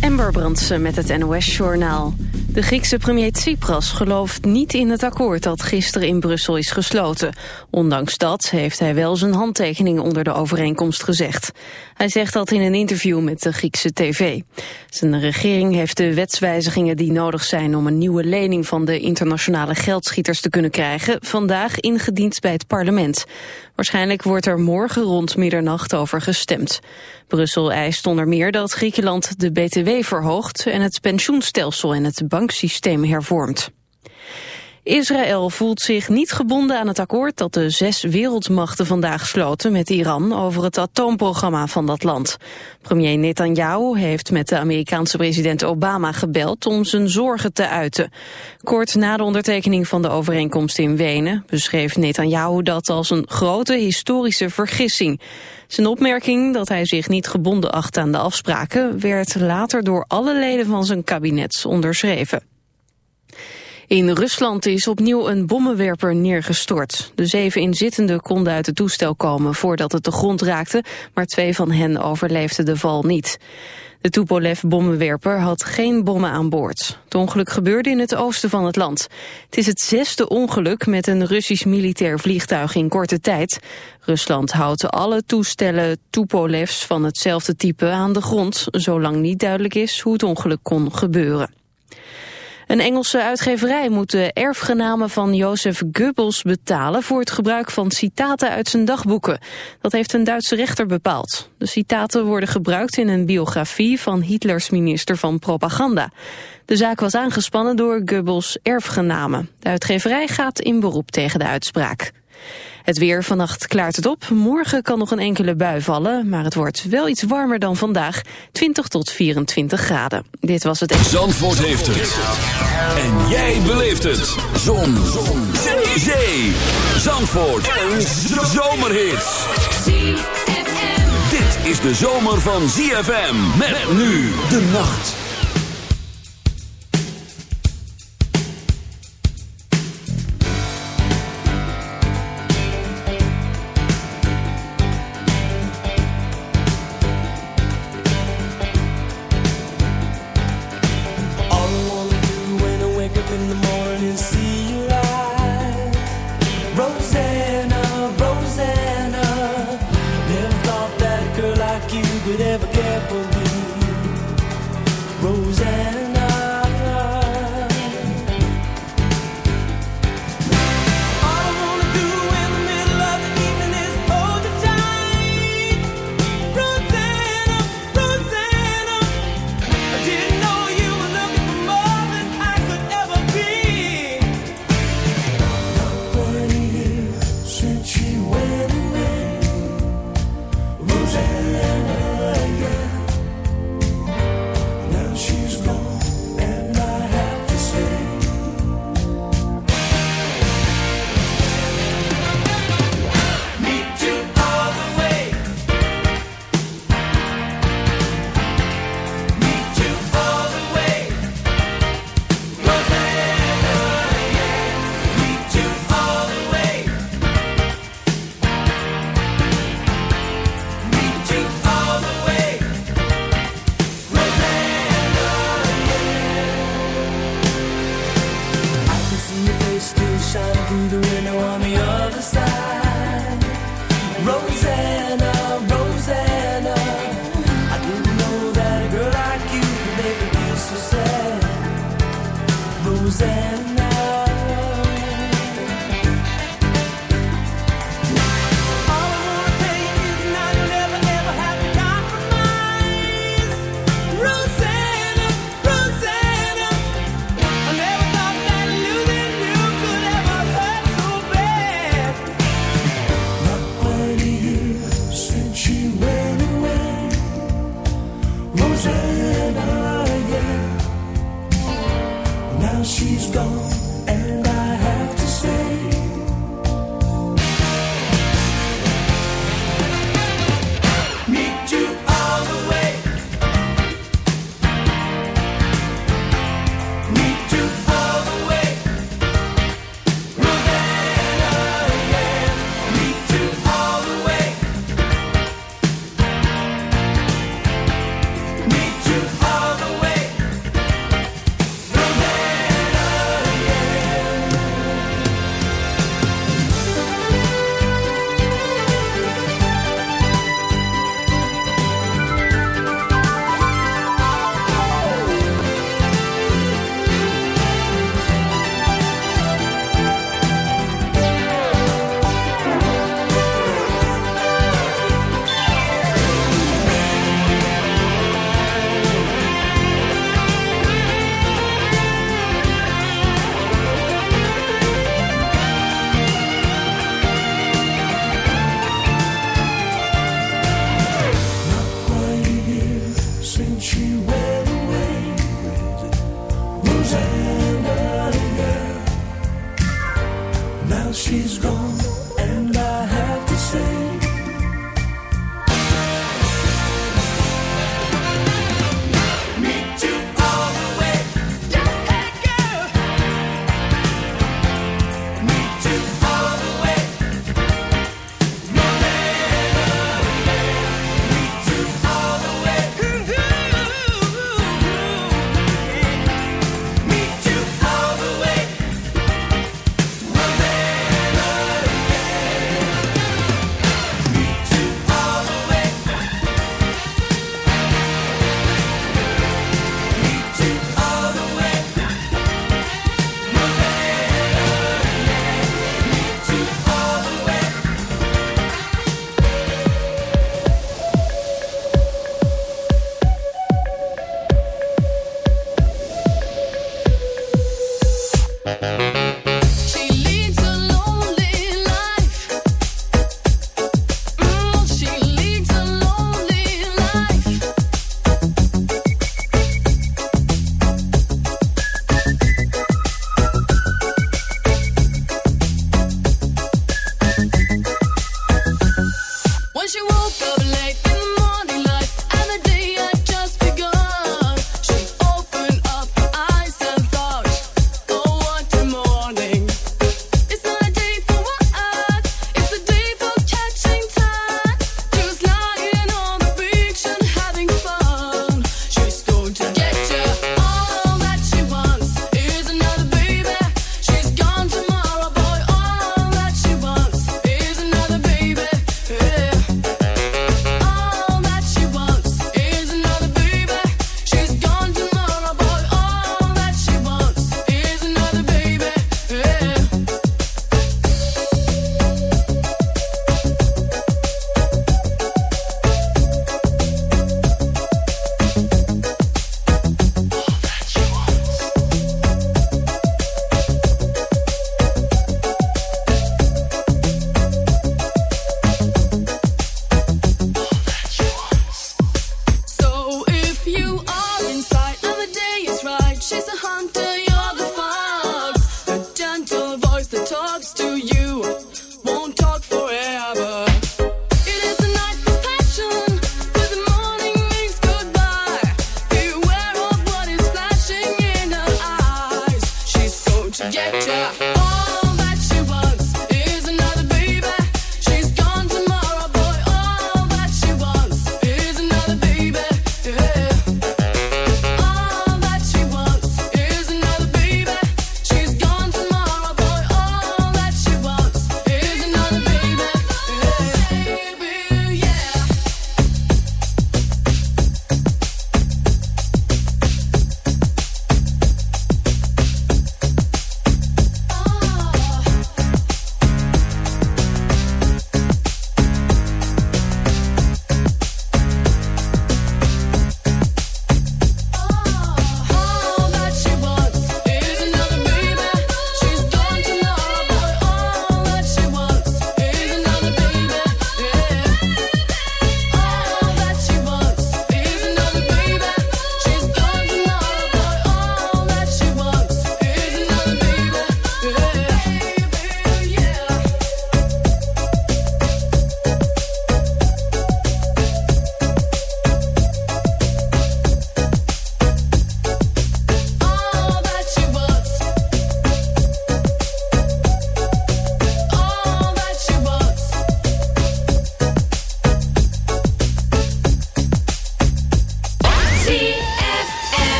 Amber Brandsen met het NOS-journaal. De Griekse premier Tsipras gelooft niet in het akkoord dat gisteren in Brussel is gesloten. Ondanks dat heeft hij wel zijn handtekening onder de overeenkomst gezegd. Hij zegt dat in een interview met de Griekse tv. Zijn regering heeft de wetswijzigingen die nodig zijn om een nieuwe lening van de internationale geldschieters te kunnen krijgen vandaag ingediend bij het parlement. Waarschijnlijk wordt er morgen rond middernacht over gestemd. Brussel eist onder meer dat Griekenland de BTW verhoogt en het pensioenstelsel en het banksysteem hervormt. Israël voelt zich niet gebonden aan het akkoord dat de zes wereldmachten vandaag sloten met Iran over het atoomprogramma van dat land. Premier Netanyahu heeft met de Amerikaanse president Obama gebeld om zijn zorgen te uiten. Kort na de ondertekening van de overeenkomst in Wenen beschreef Netanyahu dat als een grote historische vergissing. Zijn opmerking dat hij zich niet gebonden acht aan de afspraken werd later door alle leden van zijn kabinet onderschreven. In Rusland is opnieuw een bommenwerper neergestort. De zeven inzittenden konden uit het toestel komen voordat het de grond raakte, maar twee van hen overleefden de val niet. De Tupolev-bommenwerper had geen bommen aan boord. Het ongeluk gebeurde in het oosten van het land. Het is het zesde ongeluk met een Russisch militair vliegtuig in korte tijd. Rusland houdt alle toestellen Tupolevs van hetzelfde type aan de grond... zolang niet duidelijk is hoe het ongeluk kon gebeuren. Een Engelse uitgeverij moet de erfgenamen van Jozef Goebbels betalen voor het gebruik van citaten uit zijn dagboeken. Dat heeft een Duitse rechter bepaald. De citaten worden gebruikt in een biografie van Hitlers minister van Propaganda. De zaak was aangespannen door Goebbels erfgenamen. De uitgeverij gaat in beroep tegen de uitspraak. Het weer vannacht klaart het op. Morgen kan nog een enkele bui vallen, maar het wordt wel iets warmer dan vandaag. 20 tot 24 graden. Dit was het... Zandvoort heeft het. En jij beleeft het. Zon. Zon. Zee. Zee. Zandvoort. Een zomerhit. Dit is de zomer van ZFM. Met nu de nacht.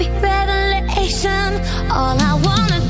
sweet revelation. All I wanna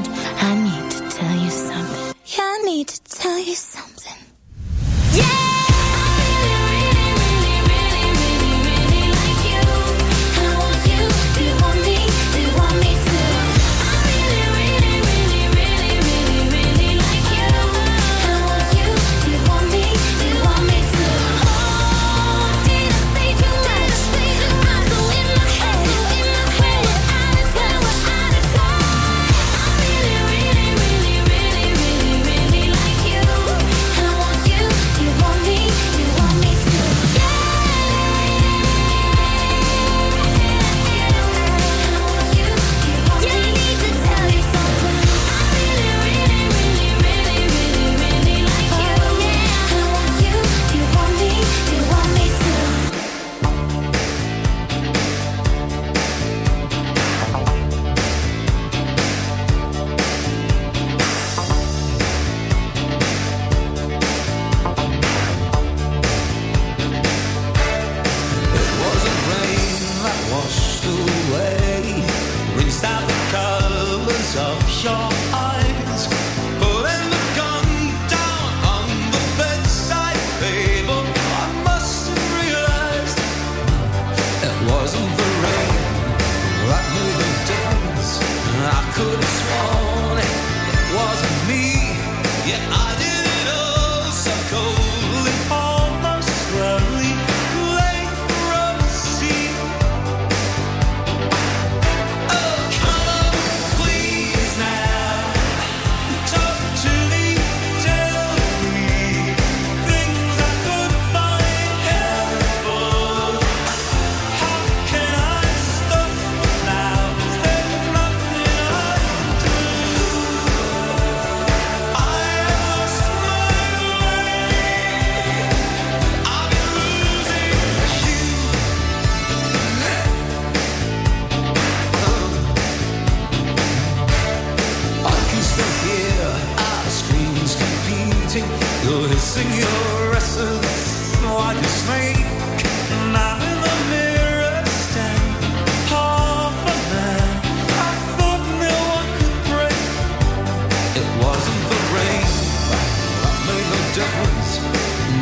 It wasn't the rain that made the difference.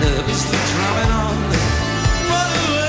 Nervously drumming on. What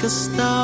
like a star.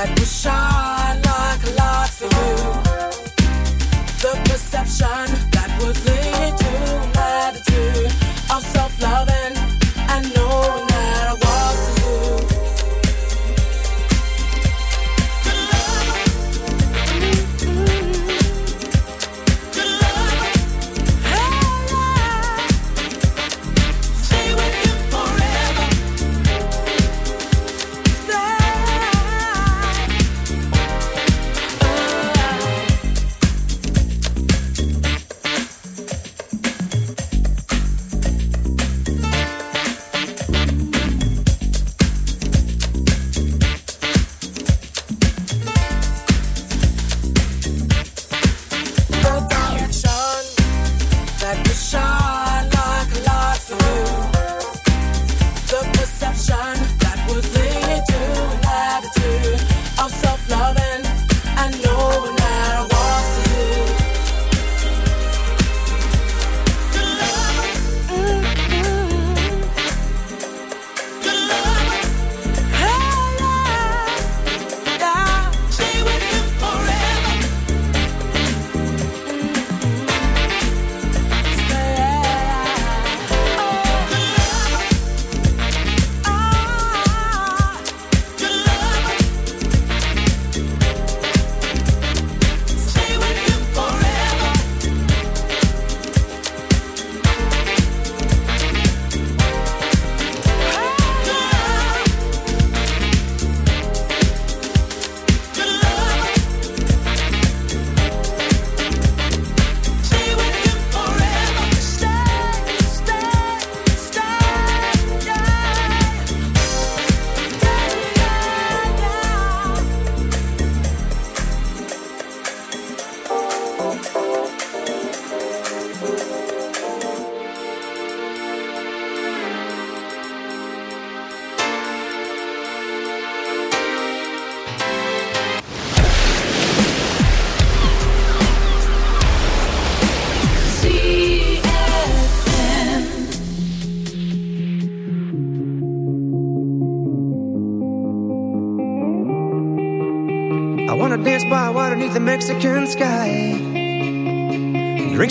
that will shine like a light for you. The perception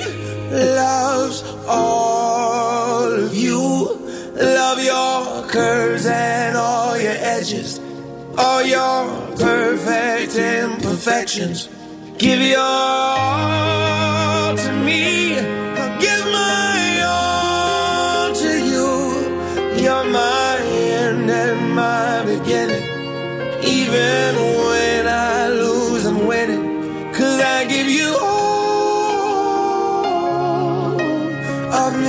loves all of you. Love your curves and all your edges, all your perfect imperfections. Give your all to me.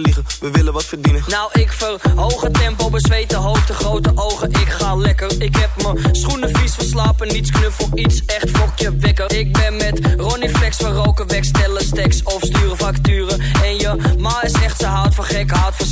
We willen wat verdienen. Nou, ik verhoog het tempo, bezweten hoofd, de grote ogen. Ik ga lekker. Ik heb mijn schoenen vies verslapen, niets knuffel, iets echt fokje wekker. Ik ben met Ronnie Flex, we roken weg, stellen stacks of sturen facturen. En je ma is echt, ze houdt van gek, houdt